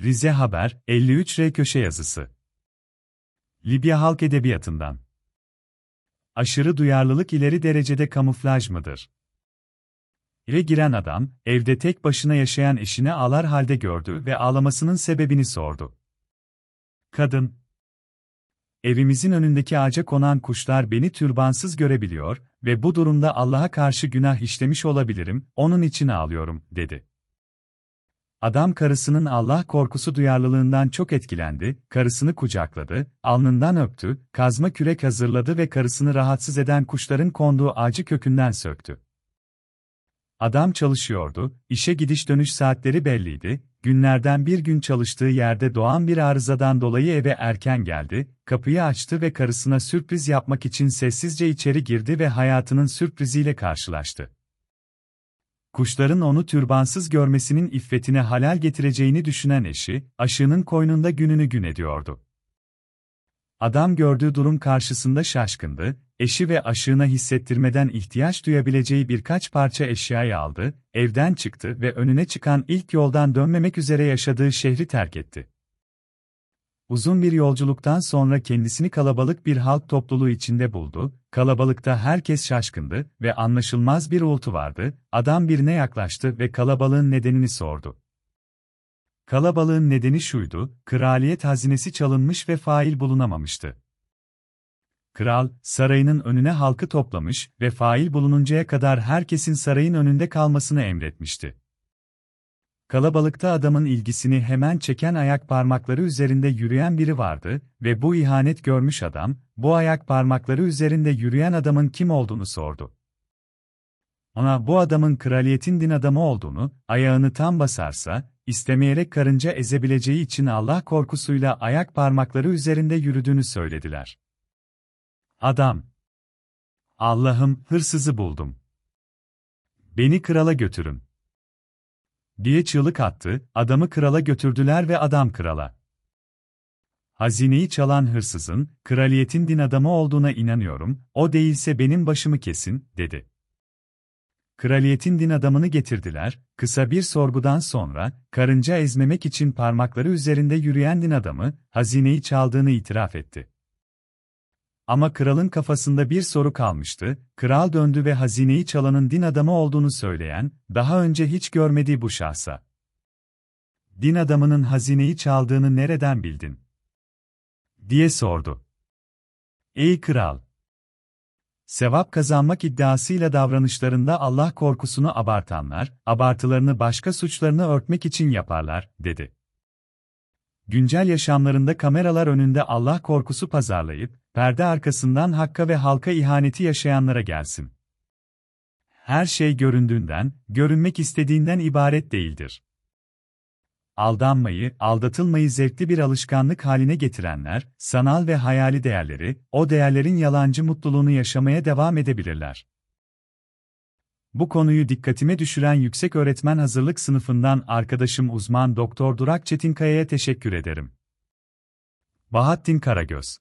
Rize Haber, 53R köşe yazısı. Libya halk edebiyatından. Aşırı duyarlılık ileri derecede kamuflaj mıdır? Eve giren adam, evde tek başına yaşayan eşini ağlar halde gördü ve ağlamasının sebebini sordu. Kadın, Evimizin önündeki ağaca konan kuşlar beni türbansız görebiliyor ve bu durumda Allah'a karşı günah işlemiş olabilirim, onun için ağlıyorum, dedi. Adam karısının Allah korkusu duyarlılığından çok etkilendi, karısını kucakladı, alnından öptü, kazma kürek hazırladı ve karısını rahatsız eden kuşların konduğu ağacı kökünden söktü. Adam çalışıyordu, işe gidiş dönüş saatleri belliydi, günlerden bir gün çalıştığı yerde doğan bir arızadan dolayı eve erken geldi, kapıyı açtı ve karısına sürpriz yapmak için sessizce içeri girdi ve hayatının sürpriziyle karşılaştı. Kuşların onu türbansız görmesinin iffetine halal getireceğini düşünen eşi, aşığının koynunda gününü gün ediyordu. Adam gördüğü durum karşısında şaşkındı, eşi ve aşığına hissettirmeden ihtiyaç duyabileceği birkaç parça eşyayı aldı, evden çıktı ve önüne çıkan ilk yoldan dönmemek üzere yaşadığı şehri terk etti. Uzun bir yolculuktan sonra kendisini kalabalık bir halk topluluğu içinde buldu, kalabalıkta herkes şaşkındı ve anlaşılmaz bir uğultu vardı, adam birine yaklaştı ve kalabalığın nedenini sordu. Kalabalığın nedeni şuydu, kraliyet hazinesi çalınmış ve fail bulunamamıştı. Kral, sarayının önüne halkı toplamış ve fail bulununcaya kadar herkesin sarayın önünde kalmasını emretmişti. Kalabalıkta adamın ilgisini hemen çeken ayak parmakları üzerinde yürüyen biri vardı ve bu ihanet görmüş adam, bu ayak parmakları üzerinde yürüyen adamın kim olduğunu sordu. Ona bu adamın kraliyetin din adamı olduğunu, ayağını tam basarsa, istemeyerek karınca ezebileceği için Allah korkusuyla ayak parmakları üzerinde yürüdüğünü söylediler. Adam. Allah'ım, hırsızı buldum. Beni krala götürün. Diye çığlık attı, adamı krala götürdüler ve adam krala. Hazineyi çalan hırsızın, kraliyetin din adamı olduğuna inanıyorum, o değilse benim başımı kesin, dedi. Kraliyetin din adamını getirdiler, kısa bir sorgudan sonra, karınca ezmemek için parmakları üzerinde yürüyen din adamı, hazineyi çaldığını itiraf etti. Ama kralın kafasında bir soru kalmıştı, kral döndü ve hazineyi çalanın din adamı olduğunu söyleyen, daha önce hiç görmediği bu şahsa. Din adamının hazineyi çaldığını nereden bildin? diye sordu. Ey kral! Sevap kazanmak iddiasıyla davranışlarında Allah korkusunu abartanlar, abartılarını başka suçlarını örtmek için yaparlar, dedi. Güncel yaşamlarında kameralar önünde Allah korkusu pazarlayıp, perde arkasından hakka ve halka ihaneti yaşayanlara gelsin. Her şey göründüğünden, görünmek istediğinden ibaret değildir. Aldanmayı, aldatılmayı zevkli bir alışkanlık haline getirenler, sanal ve hayali değerleri, o değerlerin yalancı mutluluğunu yaşamaya devam edebilirler. Bu konuyu dikkatime düşüren yüksek öğretmen hazırlık sınıfından arkadaşım uzman Doktor Durak Çetinkaya'ya teşekkür ederim. Bahattin Karagöz